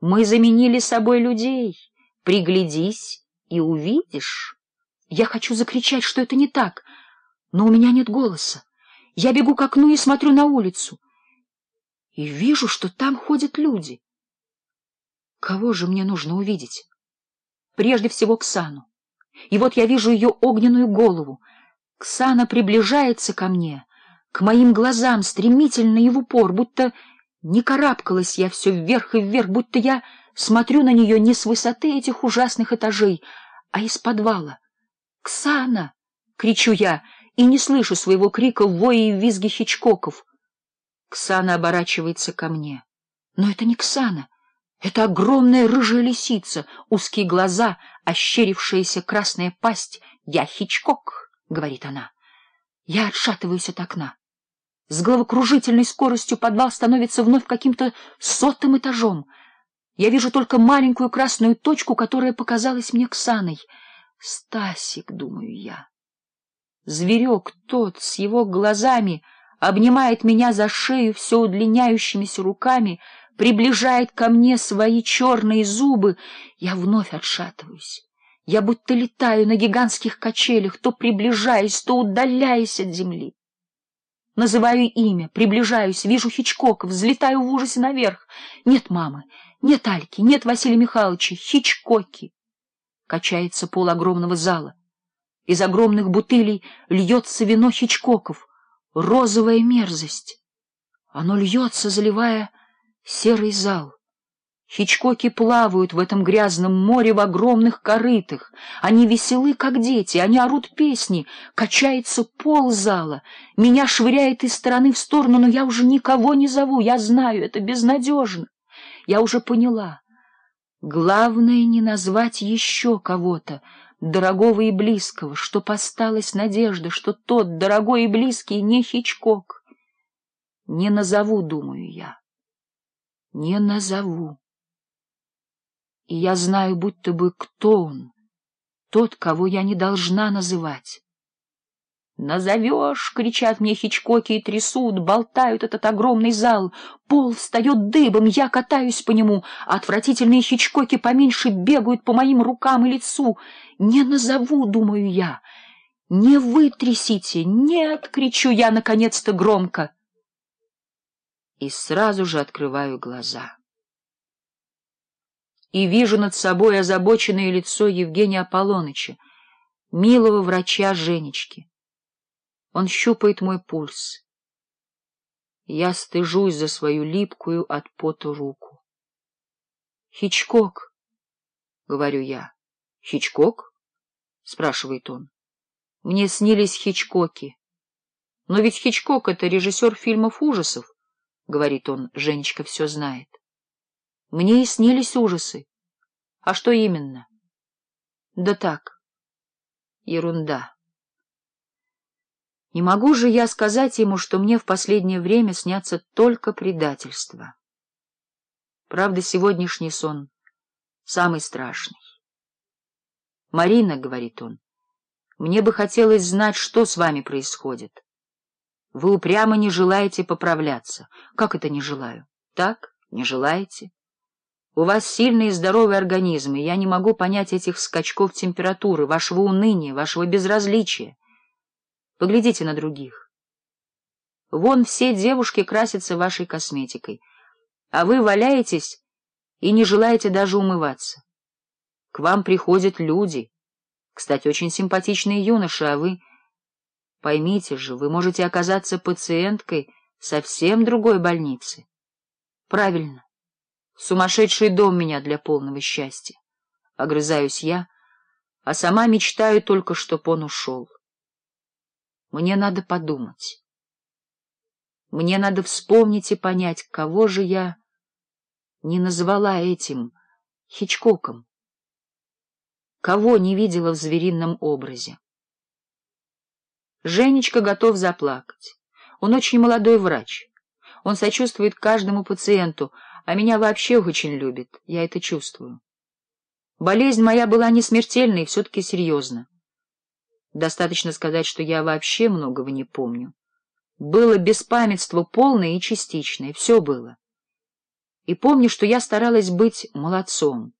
Мы заменили собой людей. Приглядись и увидишь. Я хочу закричать, что это не так, но у меня нет голоса. Я бегу к окну и смотрю на улицу. И вижу, что там ходят люди. Кого же мне нужно увидеть? Прежде всего Ксану. И вот я вижу ее огненную голову. Ксана приближается ко мне, к моим глазам, стремительно и в упор, будто... Не карабкалась я все вверх и вверх, будто я смотрю на нее не с высоты этих ужасных этажей, а из подвала. «Ксана!» — кричу я, и не слышу своего крика воя и визги Хичкоков. Ксана оборачивается ко мне. Но это не Ксана. Это огромная рыжая лисица, узкие глаза, ощерившаяся красная пасть. «Я Хичкок!» — говорит она. Я отшатываюсь от окна. С головокружительной скоростью подвал становится вновь каким-то сотым этажом. Я вижу только маленькую красную точку, которая показалась мне Ксаной. Стасик, думаю я. Зверек тот с его глазами обнимает меня за шею все удлиняющимися руками, приближает ко мне свои черные зубы. Я вновь отшатываюсь. Я будто летаю на гигантских качелях, то приближаясь, то удаляясь от земли. Называю имя, приближаюсь, вижу Хичкока, взлетаю в ужасе наверх. Нет мамы, нет Альки, нет Василия Михайловича, Хичкоки. Качается пол огромного зала. Из огромных бутылей льется вино Хичкоков, розовая мерзость. Оно льется, заливая серый зал. Хичкоки плавают в этом грязном море в огромных корытах. Они веселы, как дети, они орут песни. Качается пол зала. Меня швыряет из стороны в сторону, но я уже никого не зову. Я знаю, это безнадежно. Я уже поняла. Главное не назвать еще кого-то, дорогого и близкого, что посталась надежда, что тот, дорогой и близкий, не Хичкок. Не назову, думаю я. Не назову и я знаю, будто бы, кто он, тот, кого я не должна называть. «Назовешь!» — кричат мне хичкоки и трясут, болтают этот огромный зал. Пол встает дыбом, я катаюсь по нему. Отвратительные хичкоки поменьше бегают по моим рукам и лицу. «Не назову!» — думаю я. «Не вы трясите! Нет!» — кричу я наконец-то громко. И сразу же открываю глаза и вижу над собой озабоченное лицо Евгения Аполлоныча, милого врача Женечки. Он щупает мой пульс. Я стыжусь за свою липкую от пота руку. — Хичкок, — говорю я. — Хичкок? — спрашивает он. — Мне снились Хичкоки. — Но ведь Хичкок — это режиссер фильмов ужасов, — говорит он, — Женечка все знает. — мне и снились ужасы. А что именно? Да так. Ерунда. Не могу же я сказать ему, что мне в последнее время снятся только предательства. Правда, сегодняшний сон самый страшный. «Марина», — говорит он, — «мне бы хотелось знать, что с вами происходит. Вы упрямо не желаете поправляться. Как это не желаю? Так, не желаете?» У вас сильные и здоровые организмы. Я не могу понять этих скачков температуры, вашего уныния, вашего безразличия. Поглядите на других. Вон все девушки красятся вашей косметикой, а вы валяетесь и не желаете даже умываться. К вам приходят люди. Кстати, очень симпатичные юноши, а вы... Поймите же, вы можете оказаться пациенткой совсем другой больницы. Правильно. Сумасшедший дом меня для полного счастья. Огрызаюсь я, а сама мечтаю только, чтоб он ушел. Мне надо подумать. Мне надо вспомнить и понять, кого же я не назвала этим Хичкоком. Кого не видела в зверином образе. Женечка готов заплакать. Он очень молодой врач. Он сочувствует каждому пациенту, а меня вообще очень любит, я это чувствую. Болезнь моя была не смертельной, все-таки серьезна. Достаточно сказать, что я вообще многого не помню. Было беспамятство полное и частичное, все было. И помню, что я старалась быть молодцом.